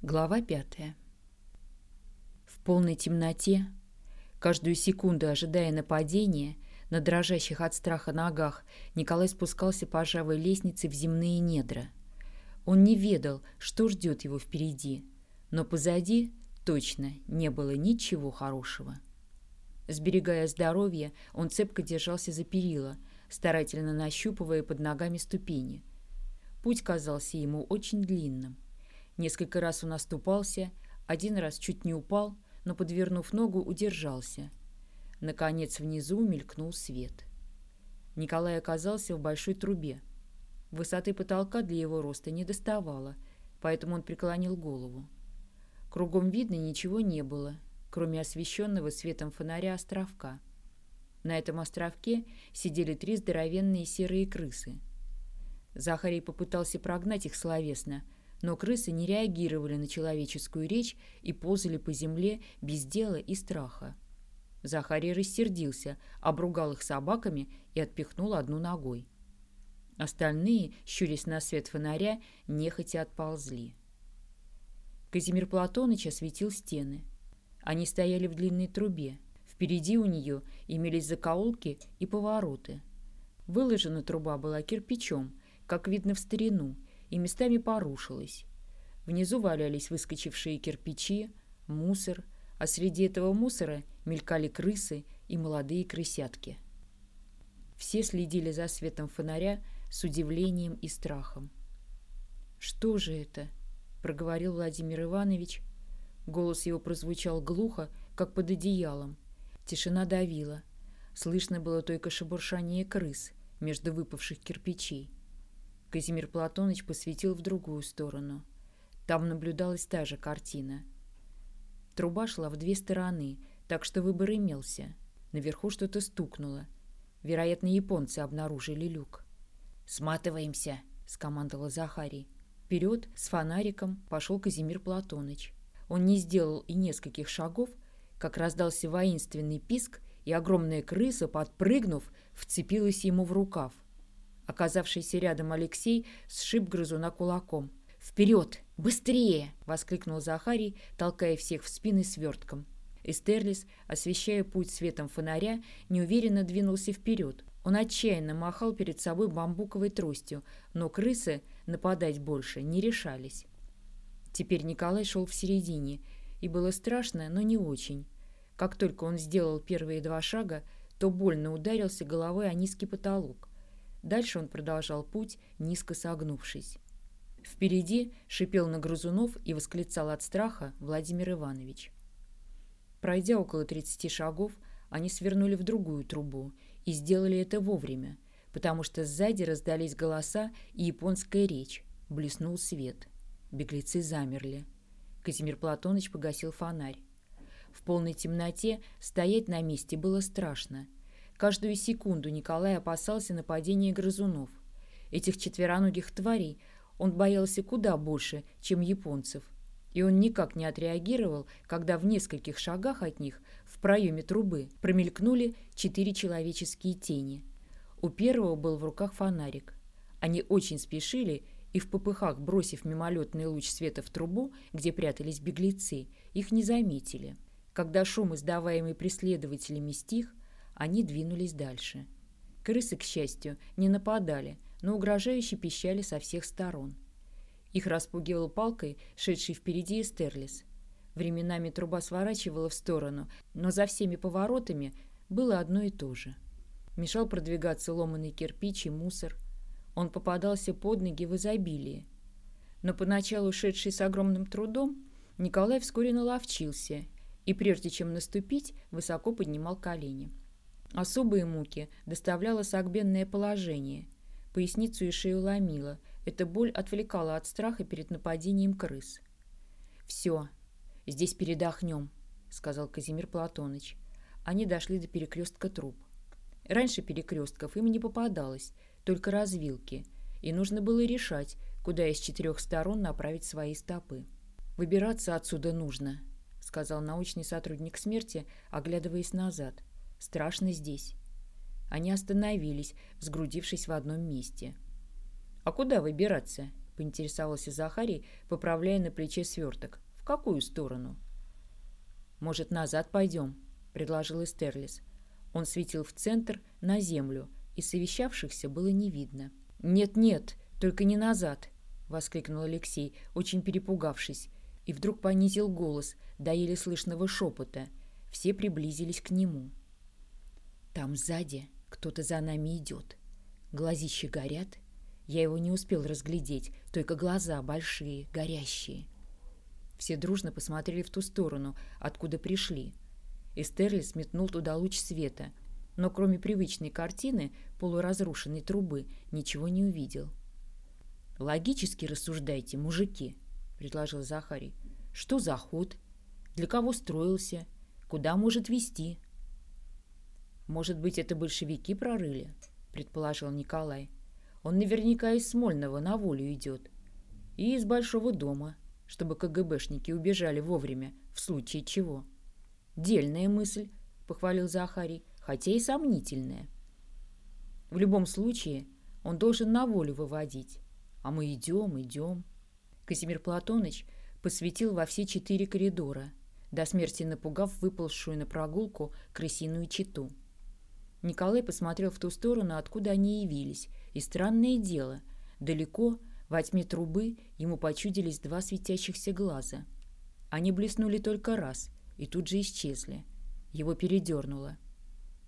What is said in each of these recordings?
Глава пятая. В полной темноте, каждую секунду ожидая нападения, на дрожащих от страха ногах Николай спускался по ржавой лестнице в земные недра. Он не ведал, что ждет его впереди, но позади точно не было ничего хорошего. Сберегая здоровье, он цепко держался за перила, старательно нащупывая под ногами ступени. Путь казался ему очень длинным. Несколько раз он оступался, один раз чуть не упал, но, подвернув ногу, удержался. Наконец внизу мелькнул свет. Николай оказался в большой трубе. Высоты потолка для его роста не доставало, поэтому он преклонил голову. Кругом видно ничего не было, кроме освещенного светом фонаря островка. На этом островке сидели три здоровенные серые крысы. Захарий попытался прогнать их словесно — но крысы не реагировали на человеческую речь и ползали по земле без дела и страха. Захарий рассердился, обругал их собаками и отпихнул одну ногой. Остальные, щурясь на свет фонаря, нехотя отползли. Казимир Платоныч осветил стены. Они стояли в длинной трубе. Впереди у нее имелись закоулки и повороты. Выложена труба была кирпичом, как видно в старину, и местами порушилась. Внизу валялись выскочившие кирпичи, мусор, а среди этого мусора мелькали крысы и молодые крысятки. Все следили за светом фонаря с удивлением и страхом. «Что же это?» — проговорил Владимир Иванович. Голос его прозвучал глухо, как под одеялом. Тишина давила. Слышно было только шебуршание крыс между выпавших кирпичей. Казимир Платоныч посветил в другую сторону. Там наблюдалась та же картина. Труба шла в две стороны, так что выбор имелся. Наверху что-то стукнуло. Вероятно, японцы обнаружили люк. «Сматываемся!» — скомандовал Захарий. Вперед с фонариком пошел Казимир Платоныч. Он не сделал и нескольких шагов, как раздался воинственный писк, и огромная крыса, подпрыгнув, вцепилась ему в рукав — Оказавшийся рядом Алексей сшиб грызуна кулаком. «Вперед! Быстрее!» — воскликнул Захарий, толкая всех в спины свертком. Эстерлис, освещая путь светом фонаря, неуверенно двинулся вперед. Он отчаянно махал перед собой бамбуковой тростью, но крысы нападать больше не решались. Теперь Николай шел в середине, и было страшно, но не очень. Как только он сделал первые два шага, то больно ударился головой о низкий потолок. Дальше он продолжал путь, низко согнувшись. Впереди шипел на грызунов и восклицал от страха Владимир Иванович. Пройдя около 30 шагов, они свернули в другую трубу и сделали это вовремя, потому что сзади раздались голоса и японская речь. Блеснул свет. Беглецы замерли. Казимир Платоныч погасил фонарь. В полной темноте стоять на месте было страшно — Каждую секунду Николай опасался нападения грызунов. Этих четвероногих тварей он боялся куда больше, чем японцев. И он никак не отреагировал, когда в нескольких шагах от них, в проеме трубы, промелькнули четыре человеческие тени. У первого был в руках фонарик. Они очень спешили, и в попыхах, бросив мимолетный луч света в трубу, где прятались беглецы, их не заметили. Когда шум, издаваемый преследователями, стих, они двинулись дальше. Крысы, к счастью, не нападали, но угрожающе пищали со всех сторон. Их распугивал палкой, шедший впереди Эстерлис. Временами труба сворачивала в сторону, но за всеми поворотами было одно и то же. Мешал продвигаться ломаный кирпич и мусор. Он попадался под ноги в изобилии. Но поначалу шедший с огромным трудом, Николай вскоре наловчился и, прежде чем наступить, высоко поднимал колени. Особые муки доставляло сагбенное положение. Поясницу и шею ломило. Эта боль отвлекала от страха перед нападением крыс. «Все, здесь передохнем», — сказал Казимир Платоныч. Они дошли до перекрестка труб. Раньше перекрестков им не попадалось, только развилки, и нужно было решать, куда из четырех сторон направить свои стопы. «Выбираться отсюда нужно», — сказал научный сотрудник смерти, оглядываясь назад. Страшно здесь. Они остановились, сгрудившись в одном месте. «А куда выбираться?» – поинтересовался Захарий, поправляя на плече сверток. «В какую сторону?» «Может, назад пойдем?» — предложил Эстерлис. Он светил в центр, на землю, и совещавшихся было не видно. «Нет-нет, только не назад!» — воскликнул Алексей, очень перепугавшись, и вдруг понизил голос до еле слышного шепота. Все приблизились к нему. «Там сзади кто-то за нами идет. Глазища горят. Я его не успел разглядеть, только глаза большие, горящие». Все дружно посмотрели в ту сторону, откуда пришли. Эстерли сметнул туда луч света, но кроме привычной картины полуразрушенной трубы ничего не увидел. «Логически рассуждайте, мужики», — предложил Захарий. «Что за ход? Для кого строился? Куда может вести?» «Может быть, это большевики прорыли?» — предположил Николай. «Он наверняка из Смольного на волю идет. И из Большого дома, чтобы КГБшники убежали вовремя, в случае чего». «Дельная мысль», — похвалил Захарий, хотя и сомнительная. «В любом случае, он должен на волю выводить. А мы идем, идем». Казимир Платоныч посветил во все четыре коридора, до смерти напугав выползшую на прогулку крысиную читу. Николай посмотрел в ту сторону, откуда они явились, и странное дело, далеко, во тьме трубы, ему почудились два светящихся глаза. Они блеснули только раз и тут же исчезли. Его передернуло.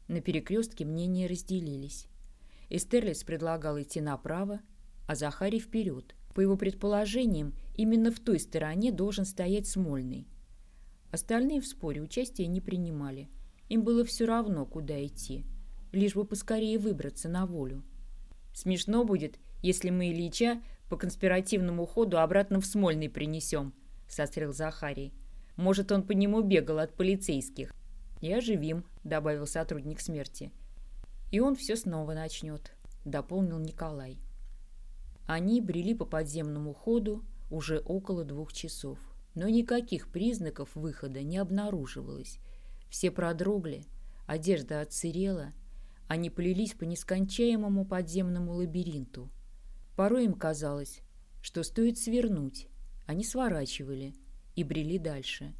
На перекрестке мнения разделились. Эстерлис предлагал идти направо, а Захарий вперед – по его предположениям, именно в той стороне должен стоять Смольный. Остальные в споре участия не принимали. Им было все равно, куда идти, лишь бы поскорее выбраться на волю. «Смешно будет, если мы Ильича по конспиративному ходу обратно в Смольный принесем», — сострил Захарий. «Может, он по нему бегал от полицейских». «И оживим», — добавил сотрудник смерти. «И он все снова начнет», — дополнил Николай. Они брели по подземному ходу уже около двух часов, но никаких признаков выхода не обнаруживалось. Все продрогли, одежда отсырела, они плелись по нескончаемому подземному лабиринту. Порой им казалось, что стоит свернуть, они сворачивали и брели дальше.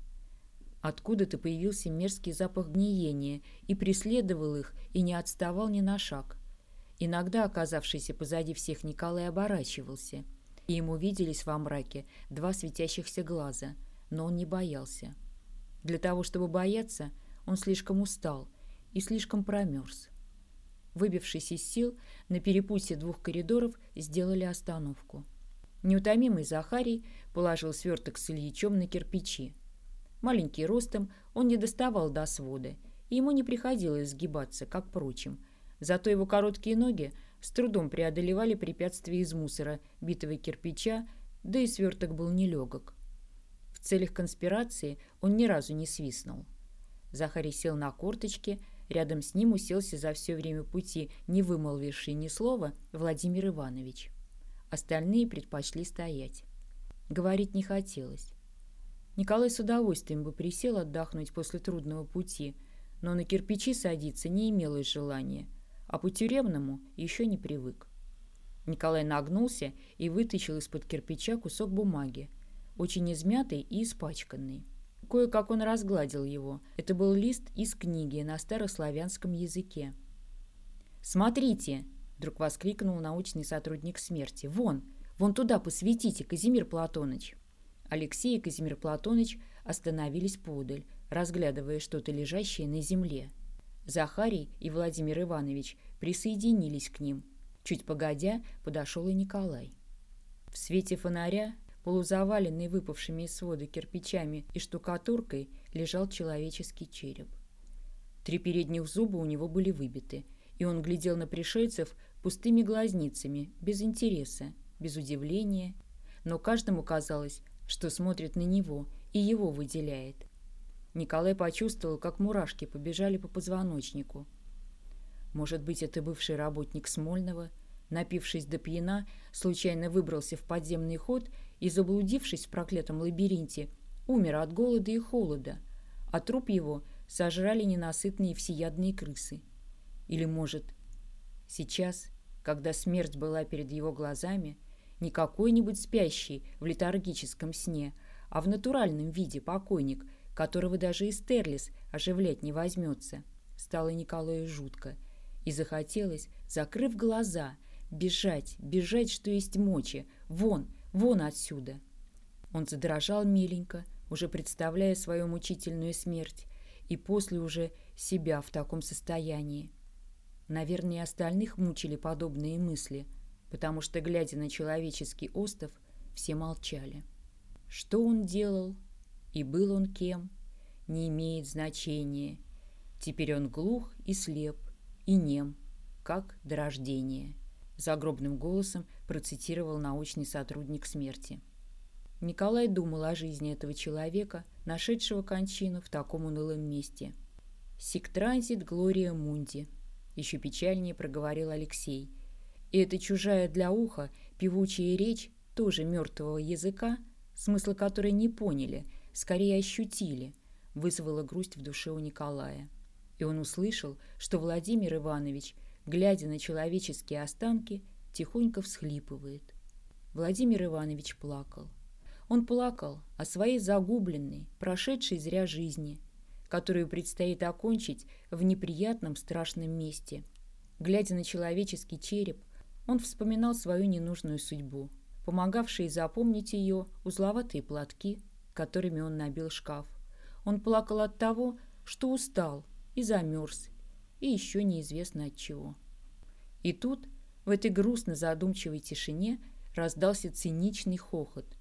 Откуда-то появился мерзкий запах гниения и преследовал их, и не отставал ни на шаг. Иногда, оказавшийся позади всех, Николай оборачивался, и ему виделись во мраке два светящихся глаза, но он не боялся. Для того, чтобы бояться, он слишком устал и слишком промерз. Выбившись из сил, на перепутье двух коридоров сделали остановку. Неутомимый Захарий положил сверток с Ильичом на кирпичи. Маленький ростом он не доставал до свода, и ему не приходилось сгибаться, как прочим, Зато его короткие ноги с трудом преодолевали препятствия из мусора, битого кирпича, да и сверток был нелегок. В целях конспирации он ни разу не свистнул. Захарий сел на корточки, рядом с ним уселся за все время пути, не вымолвивший ни слова, Владимир Иванович. Остальные предпочли стоять. Говорить не хотелось. Николай с удовольствием бы присел отдохнуть после трудного пути, но на кирпичи садиться не имелось желания – а по тюремному еще не привык. Николай нагнулся и вытащил из-под кирпича кусок бумаги, очень измятый и испачканный. Кое-как он разгладил его. Это был лист из книги на старославянском языке. «Смотрите!» — вдруг воскликнул научный сотрудник смерти. «Вон! Вон туда посветите, Казимир Платоныч!» Алексей и Казимир Платоныч остановились подаль, разглядывая что-то лежащее на земле. Захарий и Владимир Иванович присоединились к ним. Чуть погодя, подошел и Николай. В свете фонаря, полузаваленный выпавшими из свода кирпичами и штукатуркой, лежал человеческий череп. Три передних зуба у него были выбиты, и он глядел на пришельцев пустыми глазницами, без интереса, без удивления, но каждому казалось, что смотрит на него и его выделяет. Николай почувствовал, как мурашки побежали по позвоночнику. Может быть, это бывший работник Смольного, напившись до пьяна, случайно выбрался в подземный ход и, заблудившись в проклятом лабиринте, умер от голода и холода, а труп его сожрали ненасытные всеядные крысы. Или, может, сейчас, когда смерть была перед его глазами, Не какой-нибудь спящий в летаргическом сне, а в натуральном виде покойник, которого даже и Стерлис оживлять не возьмется. Стало Николаю жутко. И захотелось, закрыв глаза, бежать, бежать, что есть мочи, вон, вон отсюда. Он задрожал миленько, уже представляя свою мучительную смерть, и после уже себя в таком состоянии. Наверное, остальных мучили подобные мысли, потому что, глядя на человеческий остров, все молчали. Что он делал и был он кем, не имеет значения. Теперь он глух и слеп, и нем, как до рождения. Загробным голосом процитировал научный сотрудник смерти. Николай думал о жизни этого человека, нашедшего кончину в таком унылом месте. «Сиктранзит Глория Мунди», — еще печальнее проговорил Алексей. И эта чужая для уха певучая речь тоже мертвого языка, смысла которой не поняли, скорее ощутили, вызвала грусть в душе у Николая. И он услышал, что Владимир Иванович, глядя на человеческие останки, тихонько всхлипывает. Владимир Иванович плакал. Он плакал о своей загубленной, прошедшей зря жизни, которую предстоит окончить в неприятном страшном месте. Глядя на человеческий череп, он вспоминал свою ненужную судьбу, помогавшие запомнить ее узловатые платки, которыми он набил шкаф. Он плакал от того, что устал и замерз, и еще неизвестно от чего. И тут, в этой грустно-задумчивой тишине, раздался циничный хохот –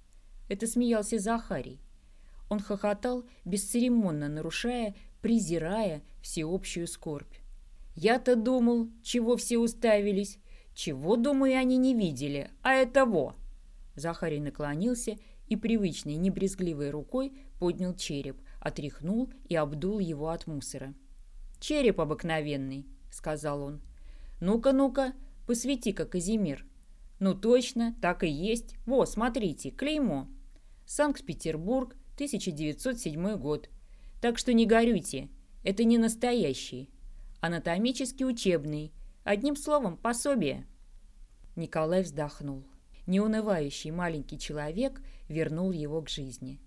это смеялся Захарий. Он хохотал, бесцеремонно нарушая, презирая всеобщую скорбь. «Я-то думал, чего все уставились. Чего, думаю, они не видели, а это во!» Захарий наклонился и привычной небрезгливой рукой поднял череп, отряхнул и обдул его от мусора. «Череп обыкновенный», — сказал он. «Ну-ка, ну-ка, посвети-ка, Казимир». «Ну точно, так и есть. Во, смотрите, клеймо». Санкт-Петербург, 1907 год. Так что не горюйте, это не настоящий. Анатомический учебный. Одним словом, пособие. Николай вздохнул. Неунывающий маленький человек вернул его к жизни.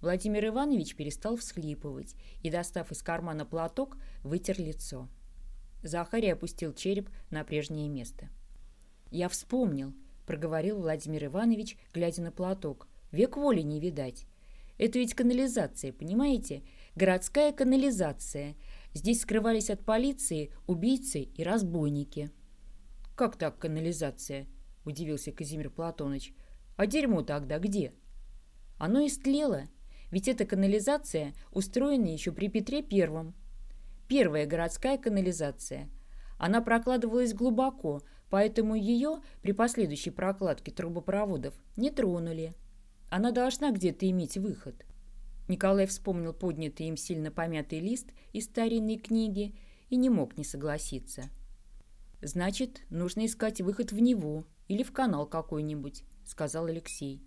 Владимир Иванович перестал всхлипывать и, достав из кармана платок, вытер лицо. Захарий опустил череп на прежнее место. «Я вспомнил», — проговорил Владимир Иванович, глядя на платок. Век воли не видать. Это ведь канализация, понимаете? Городская канализация. Здесь скрывались от полиции убийцы и разбойники. «Как так канализация?» – удивился Казимир Платоныч. «А дерьмо тогда где?» «Оно истлело. Ведь эта канализация устроена еще при Петре Первом. Первая городская канализация. Она прокладывалась глубоко, поэтому ее при последующей прокладке трубопроводов не тронули». Она должна где-то иметь выход. Николай вспомнил поднятый им сильно помятый лист из старинной книги и не мог не согласиться. «Значит, нужно искать выход в него или в канал какой-нибудь», — сказал Алексей.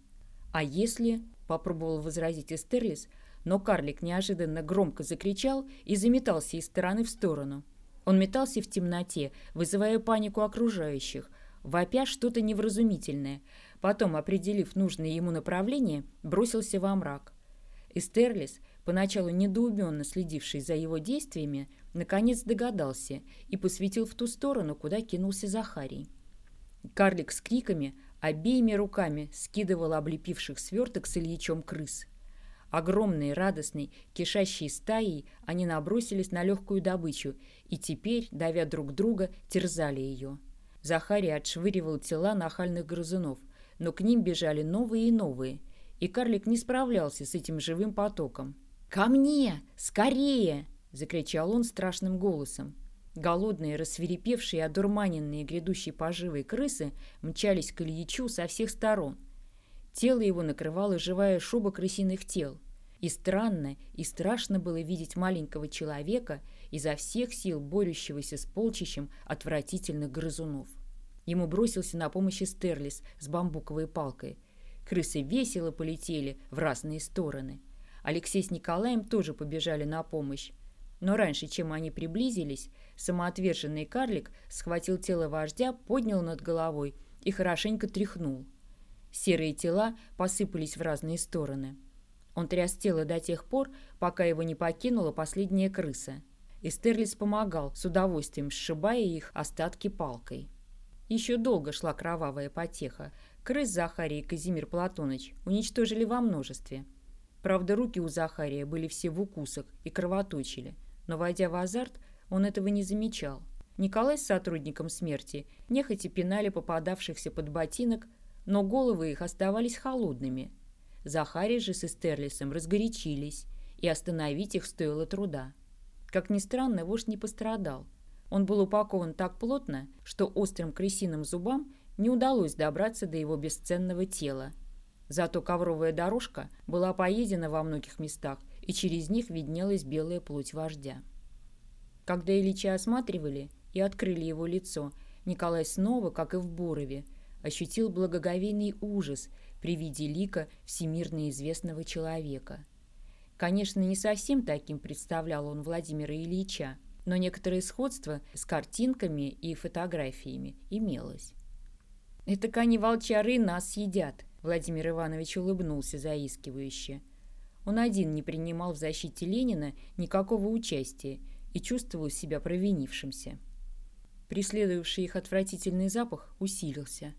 «А если...» — попробовал возразить Эстерлис, но карлик неожиданно громко закричал и заметался из стороны в сторону. Он метался в темноте, вызывая панику окружающих, вопя что-то невразумительное — Потом, определив нужное ему направление, бросился во мрак. Эстерлис, поначалу недоуменно следивший за его действиями, наконец догадался и посветил в ту сторону, куда кинулся Захарий. Карлик с криками обеими руками скидывал облепивших сверток с Ильичом крыс. Огромные, радостные, кишащие стаей, они набросились на легкую добычу и теперь, давя друг друга, терзали ее. Захарий отшвыривал тела нахальных грызунов, но к ним бежали новые и новые, и карлик не справлялся с этим живым потоком. «Ко мне! Скорее!» — закричал он страшным голосом. Голодные, рассверепевшие, одурманенные грядущей поживой крысы мчались к Ильичу со всех сторон. Тело его накрывало живая шуба крысиных тел. И странно, и страшно было видеть маленького человека, изо всех сил борющегося с полчищем отвратительных грызунов. Ему бросился на помощь Стерлис с бамбуковой палкой. Крысы весело полетели в разные стороны. Алексей с Николаем тоже побежали на помощь. Но раньше, чем они приблизились, самоотверженный карлик схватил тело вождя, поднял над головой и хорошенько тряхнул. Серые тела посыпались в разные стороны. Он тряс тело до тех пор, пока его не покинула последняя крыса. И Стерлиц помогал, с удовольствием сшибая их остатки палкой. Еще долго шла кровавая потеха. Крыс Захарий и Казимир Платоныч уничтожили во множестве. Правда, руки у Захария были все в укусах и кровоточили, но, войдя в азарт, он этого не замечал. Николай с сотрудником смерти нехотя пинали попадавшихся под ботинок, но головы их оставались холодными. Захарий же с Эстерлисом разгорячились, и остановить их стоило труда. Как ни странно, вождь не пострадал. Он был упакован так плотно, что острым крысиным зубам не удалось добраться до его бесценного тела. Зато ковровая дорожка была поедена во многих местах, и через них виднелась белая плоть вождя. Когда Ильича осматривали, и открыли его лицо, Николай снова, как и в Борове, ощутил благоговейный ужас при виде лика всемирно известного человека. Конечно, не совсем таким представлял он Владимира Ильича, но некоторое сходство с картинками и фотографиями имелось. «Это они волчары нас съедят», — Владимир Иванович улыбнулся заискивающе. Он один не принимал в защите Ленина никакого участия и чувствовал себя провинившимся. Преследовавший их отвратительный запах усилился.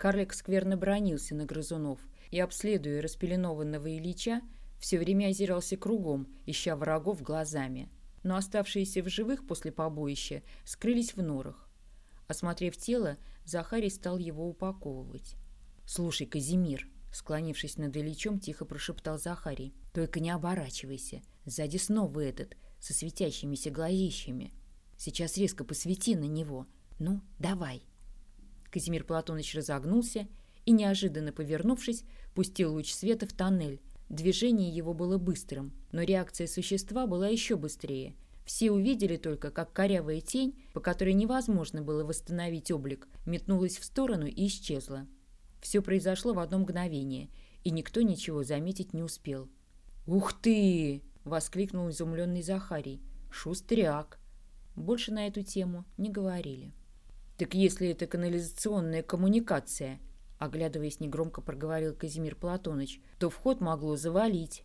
Карлик скверно бронился на грызунов и, обследуя распеленованного Ильича, все время озирался кругом, ища врагов глазами. Но оставшиеся в живых после побоища скрылись в норах. Осмотрев тело, Захарий стал его упаковывать. «Слушай, Казимир», — склонившись над Ильичом, тихо прошептал Захарий, — «только не оборачивайся. Сзади снова этот, со светящимися глазищами. Сейчас резко посвети на него. Ну, давай. Казимир Платоныч разогнулся и, неожиданно повернувшись, пустил луч света в тоннель. Движение его было быстрым, но реакция существа была еще быстрее. Все увидели только, как корявая тень, по которой невозможно было восстановить облик, метнулась в сторону и исчезла. Все произошло в одно мгновение, и никто ничего заметить не успел. «Ух ты!» — воскликнул изумленный Захарий. «Шустряк!» Больше на эту тему не говорили. «Так если это канализационная коммуникация», оглядываясь негромко проговорил Казимир Платоныч, то вход могло завалить.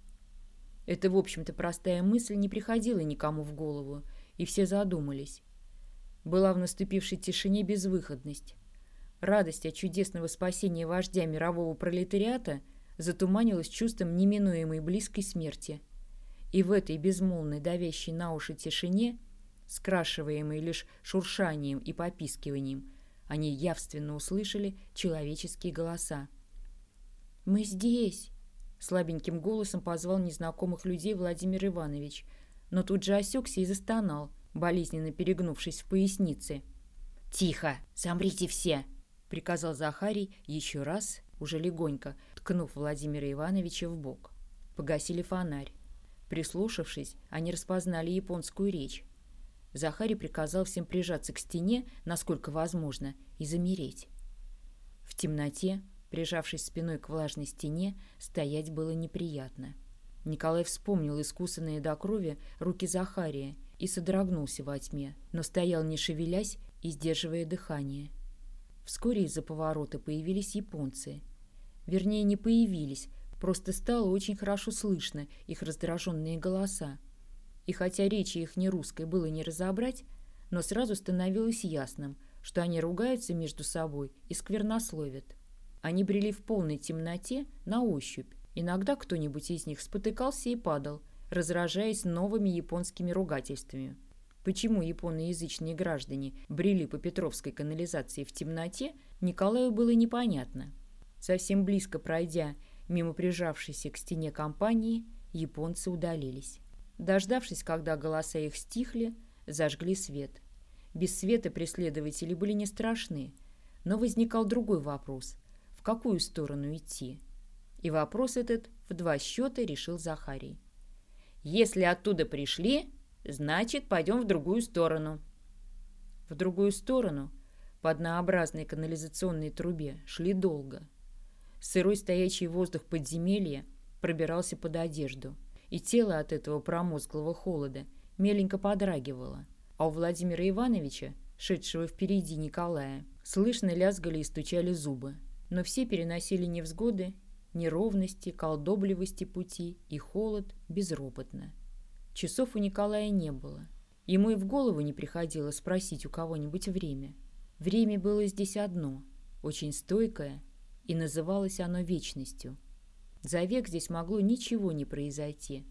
Это, в общем-то, простая мысль не приходила никому в голову, и все задумались. Была в наступившей тишине безвыходность. Радость от чудесного спасения вождя мирового пролетариата затуманилась чувством неминуемой близкой смерти. И в этой безмолвной давящей на уши тишине скрашиваемые лишь шуршанием и попискиванием, они явственно услышали человеческие голоса. «Мы здесь!» — слабеньким голосом позвал незнакомых людей Владимир Иванович, но тут же осекся и застонал, болезненно перегнувшись в пояснице. «Тихо! Замрите все!» — приказал Захарий еще раз, уже легонько, ткнув Владимира Ивановича в бок. Погасили фонарь. Прислушавшись, они распознали японскую речь. Захарий приказал всем прижаться к стене, насколько возможно, и замереть. В темноте, прижавшись спиной к влажной стене, стоять было неприятно. Николай вспомнил искусанные до крови руки Захария и содрогнулся во тьме, но стоял не шевелясь и сдерживая дыхание. Вскоре из-за поворота появились японцы. Вернее, не появились, просто стало очень хорошо слышно их раздраженные голоса. И хотя речи их не русской было не разобрать, но сразу становилось ясным, что они ругаются между собой и сквернословят. Они брели в полной темноте на ощупь. Иногда кто-нибудь из них спотыкался и падал, разражаясь новыми японскими ругательствами. Почему японоязычные граждане брели по Петровской канализации в темноте, Николаю было непонятно. Совсем близко пройдя мимо прижавшейся к стене компании, японцы удалились. Дождавшись, когда голоса их стихли, зажгли свет. Без света преследователи были не страшны, но возникал другой вопрос – в какую сторону идти? И вопрос этот в два счета решил Захарий. «Если оттуда пришли, значит, пойдем в другую сторону». В другую сторону, по однообразной канализационной трубе, шли долго. Сырой стоячий воздух подземелья пробирался под одежду – и тело от этого промозглого холода меленько подрагивало. А у Владимира Ивановича, шедшего впереди Николая, слышно лязгали и стучали зубы. Но все переносили невзгоды, неровности, колдобливости пути и холод безропотно. Часов у Николая не было. Ему и в голову не приходило спросить у кого-нибудь время. Время было здесь одно, очень стойкое, и называлось оно вечностью. За век здесь могло ничего не произойти,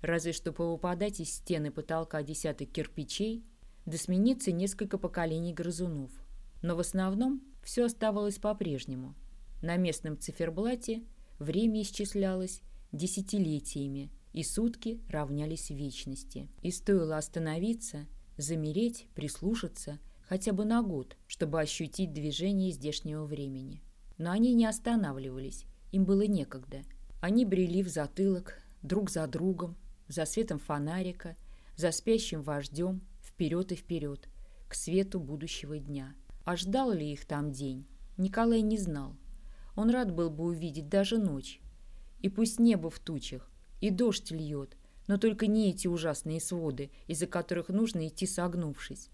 разве что повыпадать из стены потолка десяток кирпичей, да смениться несколько поколений грызунов. Но в основном все оставалось по-прежнему. На местном циферблате время исчислялось десятилетиями, и сутки равнялись вечности. И стоило остановиться, замереть, прислушаться хотя бы на год, чтобы ощутить движение здешнего времени. Но они не останавливались, им было некогда. Они брели в затылок, друг за другом, за светом фонарика, за спящим вождем, вперед и вперед, к свету будущего дня. А ждал ли их там день, Николай не знал. Он рад был бы увидеть даже ночь. И пусть небо в тучах, и дождь льет, но только не эти ужасные своды, из-за которых нужно идти согнувшись.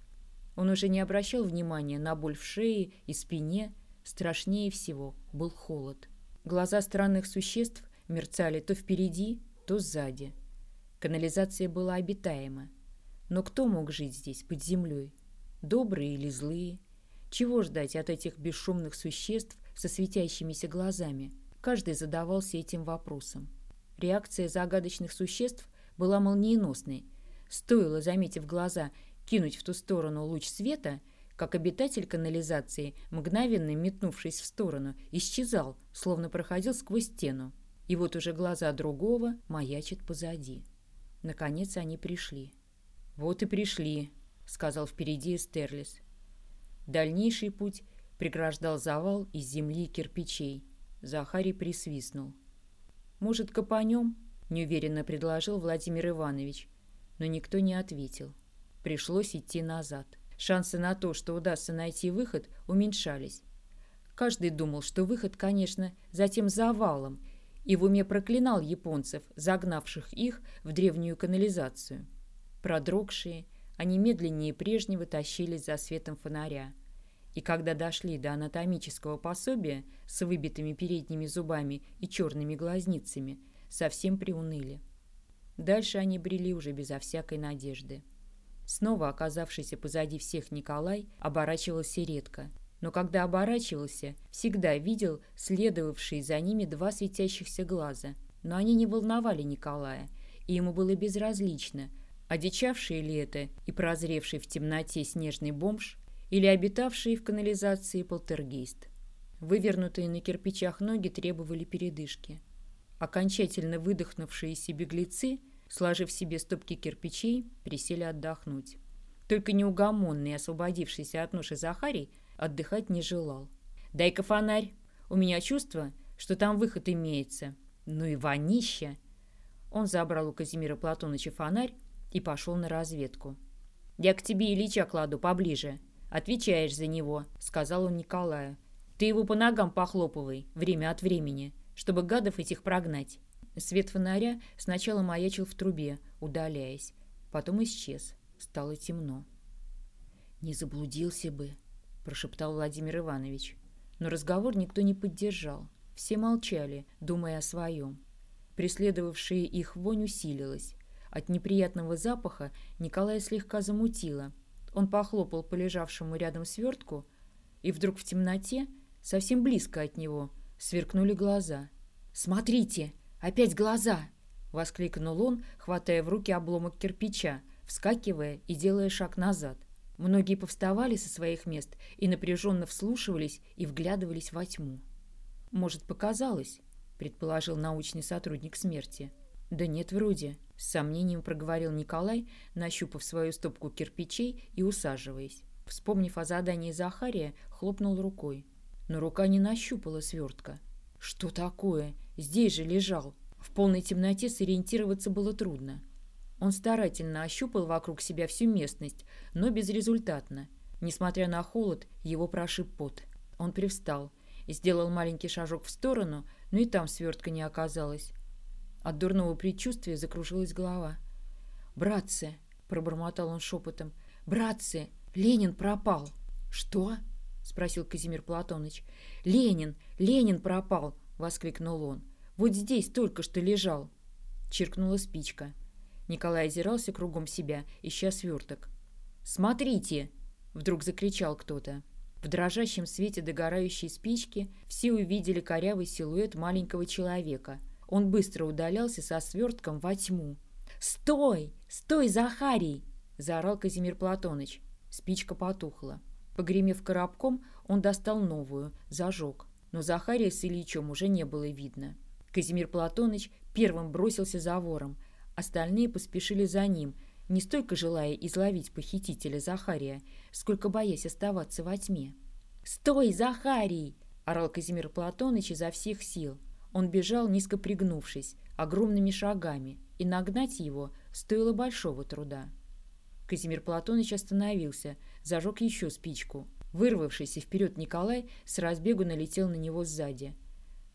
Он уже не обращал внимания на боль в шее и спине, страшнее всего был холод. Глаза странных существ мерцали то впереди, то сзади. Канализация была обитаема. Но кто мог жить здесь, под землей? Добрые или злые? Чего ждать от этих бесшумных существ со светящимися глазами? Каждый задавался этим вопросом. Реакция загадочных существ была молниеносной. Стоило, заметив глаза, кинуть в ту сторону луч света, как обитатель канализации, мгновенно метнувшись в сторону, исчезал, словно проходил сквозь стену. И вот уже глаза другого маячат позади. Наконец они пришли. «Вот и пришли», — сказал впереди Эстерлис. Дальнейший путь преграждал завал из земли и кирпичей. Захарий присвистнул. «Может, копанем?» — неуверенно предложил Владимир Иванович. Но никто не ответил. Пришлось идти назад. Шансы на то, что удастся найти выход, уменьшались. Каждый думал, что выход, конечно, за тем завалом, и в уме проклинал японцев, загнавших их в древнюю канализацию. Продрогшие, они медленнее прежнего тащились за светом фонаря. И когда дошли до анатомического пособия с выбитыми передними зубами и черными глазницами, совсем приуныли. Дальше они брели уже безо всякой надежды. Снова оказавшийся позади всех Николай оборачивался редко. Но когда оборачивался, всегда видел следовавшие за ними два светящихся глаза. Но они не волновали Николая, и ему было безразлично, одичавший ли это и прозревший в темноте снежный бомж, или обитавший в канализации полтергейст. Вывернутые на кирпичах ноги требовали передышки. Окончательно выдохнувшиеся беглецы – Сложив себе стопки кирпичей, присели отдохнуть. Только неугомонный, освободившийся от ноши Захарий, отдыхать не желал. «Дай-ка фонарь. У меня чувство, что там выход имеется. Ну и вонища!» Он забрал у Казимира Платоныча фонарь и пошел на разведку. «Я к тебе Ильича кладу поближе. Отвечаешь за него», — сказал он Николаю. «Ты его по ногам похлопывай, время от времени, чтобы гадов этих прогнать. Свет фонаря сначала маячил в трубе, удаляясь, потом исчез. Стало темно. «Не заблудился бы», — прошептал Владимир Иванович. Но разговор никто не поддержал. Все молчали, думая о своем. Преследовавшая их вонь усилилась. От неприятного запаха Николая слегка замутило. Он похлопал по лежавшему рядом свертку, и вдруг в темноте, совсем близко от него, сверкнули глаза. «Смотрите!» «Опять глаза!» — воскликнул он, хватая в руки обломок кирпича, вскакивая и делая шаг назад. Многие повставали со своих мест и напряженно вслушивались и вглядывались во тьму. «Может, показалось?» — предположил научный сотрудник смерти. «Да нет, вроде», — с сомнением проговорил Николай, нащупав свою стопку кирпичей и усаживаясь. Вспомнив о задании Захария, хлопнул рукой. Но рука не нащупала свертка. «Что такое?» Здесь же лежал. В полной темноте сориентироваться было трудно. Он старательно ощупал вокруг себя всю местность, но безрезультатно. Несмотря на холод, его прошиб пот. Он привстал и сделал маленький шажок в сторону, но и там свертка не оказалось. От дурного предчувствия закружилась голова. «Братцы!» — пробормотал он шепотом. «Братцы! Ленин пропал!» «Что?» — спросил Казимир Платоныч. «Ленин! Ленин пропал!» — воскликнул он. «Вот здесь только что лежал!» Чиркнула спичка. Николай озирался кругом себя, ища сверток. «Смотрите!» — вдруг закричал кто-то. В дрожащем свете догорающей спички все увидели корявый силуэт маленького человека. Он быстро удалялся со свертком во тьму. «Стой! Стой, Захарий!» — заорал Казимир Платоныч. Спичка потухла. Погремев коробком, он достал новую, зажег. Но Захария с Ильичом уже не было видно. Казимир Платоныч первым бросился за вором. Остальные поспешили за ним, не столько желая изловить похитителя Захария, сколько боясь оставаться во тьме. «Стой, Захарий!» – орал Казимир Платоныч изо всех сил. Он бежал, низко пригнувшись, огромными шагами, и нагнать его стоило большого труда. Казимир Платоныч остановился, зажег еще спичку. Вырвавшийся вперед Николай с разбегу налетел на него сзади.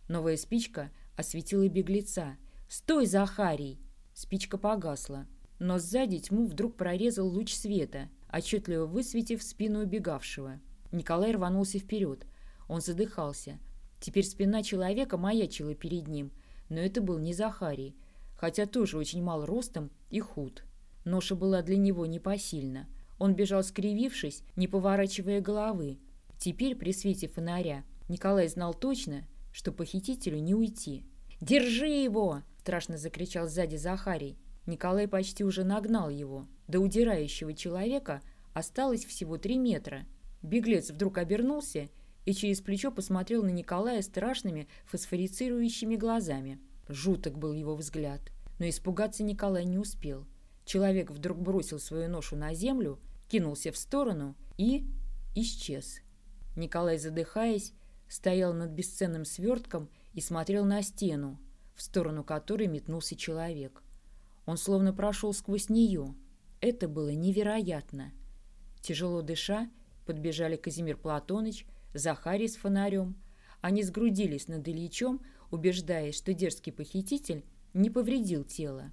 Новая спичка осветила беглеца. «Стой, Захарий!» Спичка погасла, но сзади тьму вдруг прорезал луч света, отчетливо высветив спину убегавшего. Николай рванулся вперед. Он задыхался. Теперь спина человека маячила перед ним, но это был не Захарий, хотя тоже очень мал ростом и худ. Ноша была для него непосильна. Он бежал скривившись, не поворачивая головы. Теперь при свете фонаря Николай знал точно, что похитителю не уйти. «Держи его!» – страшно закричал сзади Захарий. Николай почти уже нагнал его. До удирающего человека осталось всего три метра. Беглец вдруг обернулся и через плечо посмотрел на Николая страшными фосфорицирующими глазами. Жуток был его взгляд. Но испугаться Николай не успел. Человек вдруг бросил свою ношу на землю, кинулся в сторону и исчез. Николай, задыхаясь, стоял над бесценным свертком и смотрел на стену, в сторону которой метнулся человек. Он словно прошел сквозь нее. Это было невероятно. Тяжело дыша, подбежали Казимир Платоныч, Захарий с фонарем. Они сгрудились над Ильичом, убеждаясь, что дерзкий похититель не повредил тело.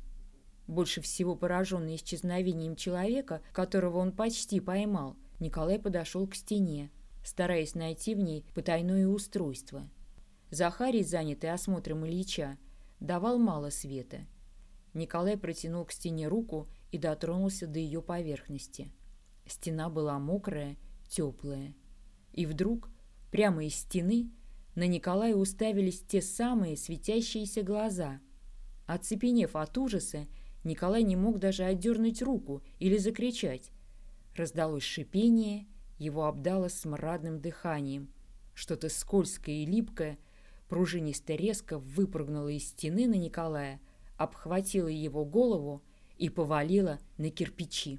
Больше всего пораженный исчезновением человека, которого он почти поймал, Николай подошел к стене, стараясь найти в ней потайное устройство. Захарий, занятый осмотром Ильича, давал мало света. Николай протянул к стене руку и дотронулся до ее поверхности. Стена была мокрая, теплая. И вдруг, прямо из стены, на Николая уставились те самые светящиеся глаза. Оцепенев от ужаса, Николай не мог даже отдернуть руку или закричать. Раздалось шипение, его обдало смрадным дыханием. Что-то скользкое и липкое, пружинисто резко выпрыгнуло из стены на Николая, обхватило его голову и повалило на кирпичи.